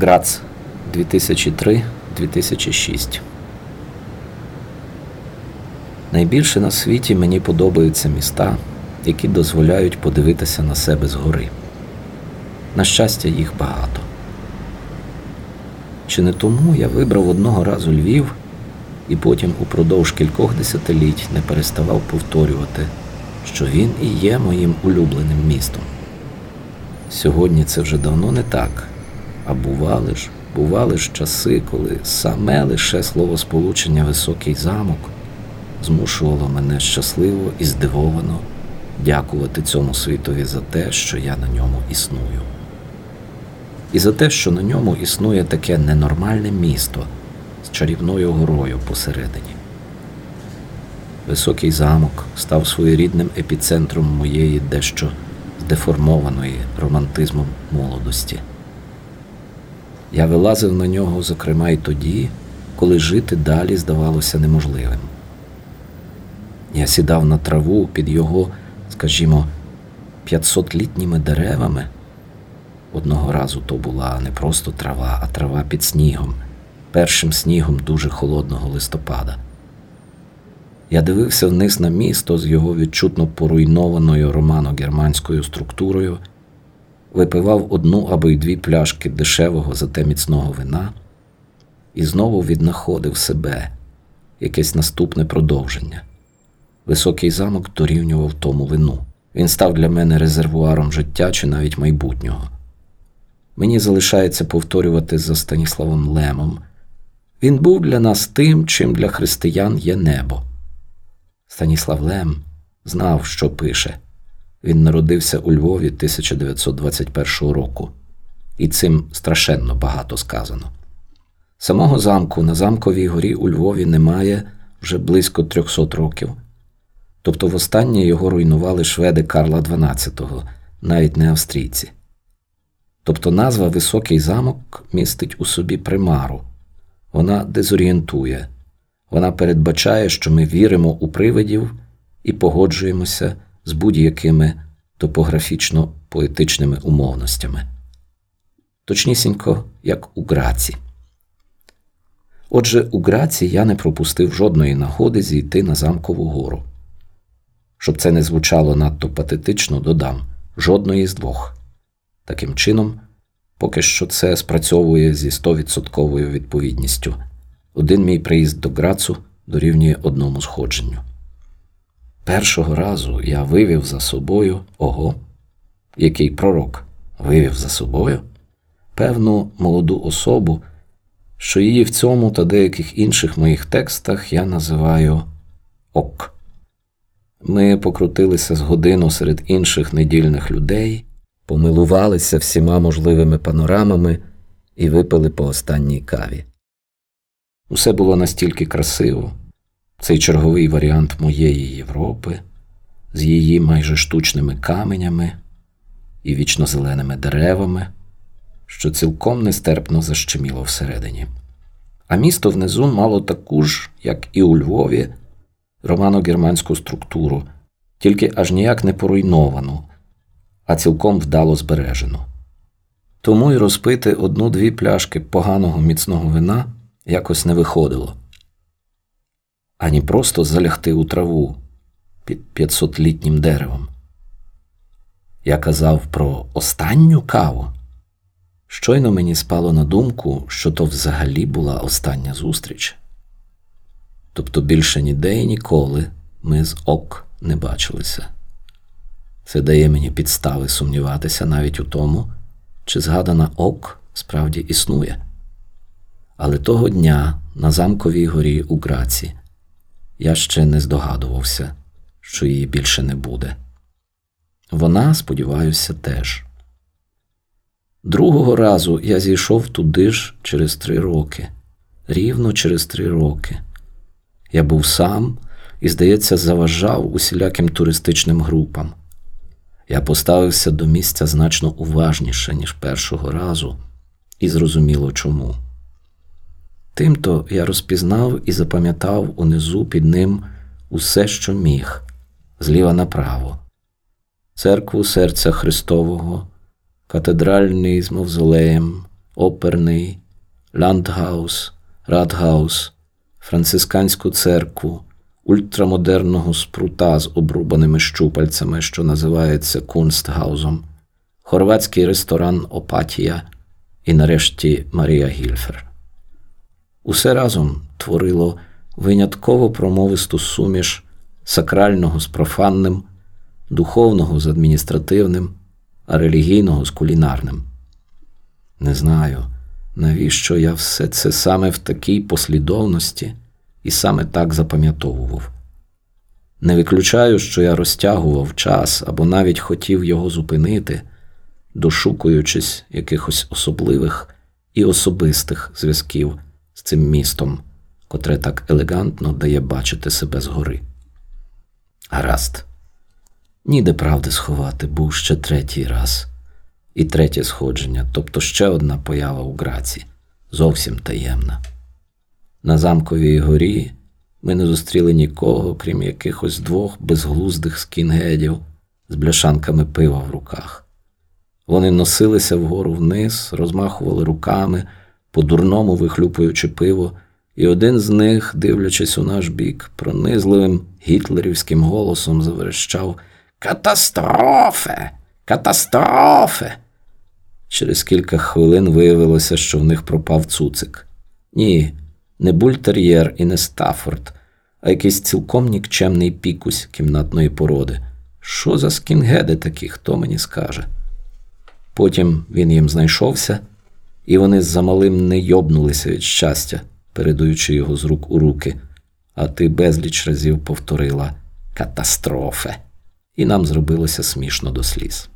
Грац 2003-2006. Найбільше на світі мені подобаються міста, які дозволяють подивитися на себе згори. На щастя, їх багато. Чи не тому я вибрав одного разу Львів і потім упродовж кількох десятиліть не переставав повторювати, що він і є моїм улюбленим містом. Сьогодні це вже давно не так, а бували ж, бували ж часи, коли саме лише словосполучення високий замок змушувало мене щасливо і здивовано дякувати цьому світові за те, що я на ньому існую. І за те, що на ньому існує таке ненормальне місто з чарівною горою посередині. Високий замок став своєрідним епіцентром моєї дещо здеформованої романтизмом молодості. Я вилазив на нього, зокрема, й тоді, коли жити далі здавалося неможливим. Я сідав на траву під його, скажімо, 500-літніми деревами. Одного разу то була не просто трава, а трава під снігом, першим снігом дуже холодного листопада. Я дивився вниз на місто з його відчутно поруйнованою романо-германською структурою, випивав одну або й дві пляшки дешевого, зате міцного вина і знову віднаходив себе, якесь наступне продовження. Високий замок дорівнював тому вину. Він став для мене резервуаром життя чи навіть майбутнього. Мені залишається повторювати за Станіславом Лемом. Він був для нас тим, чим для християн є небо. Станіслав Лем знав, що пише. Він народився у Львові 1921 року, і цим страшенно багато сказано. Самого замку на замковій горі у Львові немає вже близько 300 років. Тобто востаннє його руйнували шведи Карла XII, навіть не австрійці. Тобто назва Високий замок містить у собі примару, вона дезорієнтує, вона передбачає, що ми віримо у привидів і погоджуємося з будь-якими топографічно поетичними умовностями. Точнісінько, як у Граці. Отже, у Граці я не пропустив жодної нагоди зійти на замкову гору. Щоб це не звучало надто патетично, додам жодної з двох. Таким чином, поки що це спрацьовує зі 100% відповідністю. Один мій приїзд до Грацу дорівнює одному сходженню. Першого разу я вивів за собою ого, який пророк вивів за собою певну молоду особу, що її в цьому та деяких інших моїх текстах я називаю ок. Ми покрутилися з годину серед інших недільних людей, помилувалися всіма можливими панорамами і випили по останній каві. Усе було настільки красиво, цей черговий варіант моєї Європи з її майже штучними каменями і вічнозеленими деревами, що цілком нестерпно защеміло всередині. А місто внизу мало таку ж, як і у Львові романо-германську структуру, тільки аж ніяк не поруйновану, а цілком вдало збережену. Тому й розпити одну-дві пляшки поганого міцного вина якось не виходило, ані просто залягти у траву під 500-літнім деревом. Я казав про останню каву. Щойно мені спало на думку, що то взагалі була остання зустріч. Тобто більше ніде і ніколи ми з ок не бачилися. Це дає мені підстави сумніватися навіть у тому, чи згадана ок справді існує. Але того дня на замковій горі у Граці я ще не здогадувався, що її більше не буде. Вона, сподіваюся, теж. Другого разу я зійшов туди ж через три роки, рівно через три роки. Я був сам і, здається, заважав усіляким туристичним групам. Я поставився до місця значно уважніше, ніж першого разу, і зрозуміло чому. Тимто я розпізнав і запам'ятав унизу під ним усе, що міг, зліва направо, церкву серця Христового, катедральний з мавзолеєм, оперний, Ляндгаус, Радгаус, францисканську церкву, ультрамодерного спрута з обрубаними щупальцями, що називається Кунстгаузом, хорватський ресторан Опатія і нарешті Марія Гільфер. Усе разом творило винятково промовисту суміш сакрального з профанним, духовного з адміністративним, а релігійного з кулінарним. Не знаю, навіщо я все це саме в такій послідовності і саме так запам'ятовував. Не виключаю, що я розтягував час або навіть хотів його зупинити, дошукуючись якихось особливих і особистих зв'язків з цим містом, котре так елегантно дає бачити себе згори. Гаразд, ніде правди сховати, був ще третій раз, і третє сходження, тобто ще одна поява у граці, зовсім таємна. На замковій горі ми не зустріли нікого, крім якихось двох безглуздих скінгедів з бляшанками пива в руках. Вони носилися вгору вниз, розмахували руками, по-дурному вихлюпуючи пиво, і один з них, дивлячись у наш бік, пронизливим гітлерівським голосом заверещав Катастрофе! Катастрофе! Через кілька хвилин виявилося, що в них пропав цуцик. Ні, не бультер'єр і не Стаффорд, а якийсь цілком нікчемний пікусь кімнатної породи. Що за скінгеди такі, хто мені скаже? Потім він їм знайшовся, і вони з замалим не йобнулися від щастя, передаючи його з рук у руки, а ти безліч разів повторила катастрофе, і нам зробилося смішно до сліз.